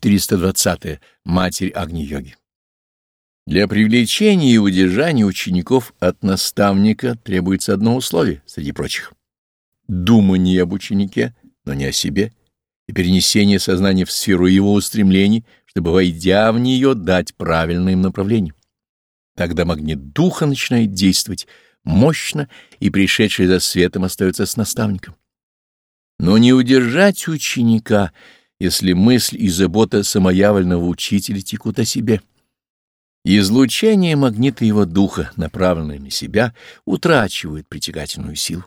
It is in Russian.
420. Матерь Агни-йоги. Для привлечения и удержания учеников от наставника требуется одно условие, среди прочих. Думание об ученике, но не о себе, и перенесение сознания в сферу его устремлений, чтобы, войдя в нее, дать правильное им направление. Тогда магнит духа начинает действовать мощно, и пришедший за светом остается с наставником. Но не удержать ученика, если мысль и забота самоявленного учителя текут о себе. Излучение магнита его духа, направленное на себя, утрачивает притягательную силу.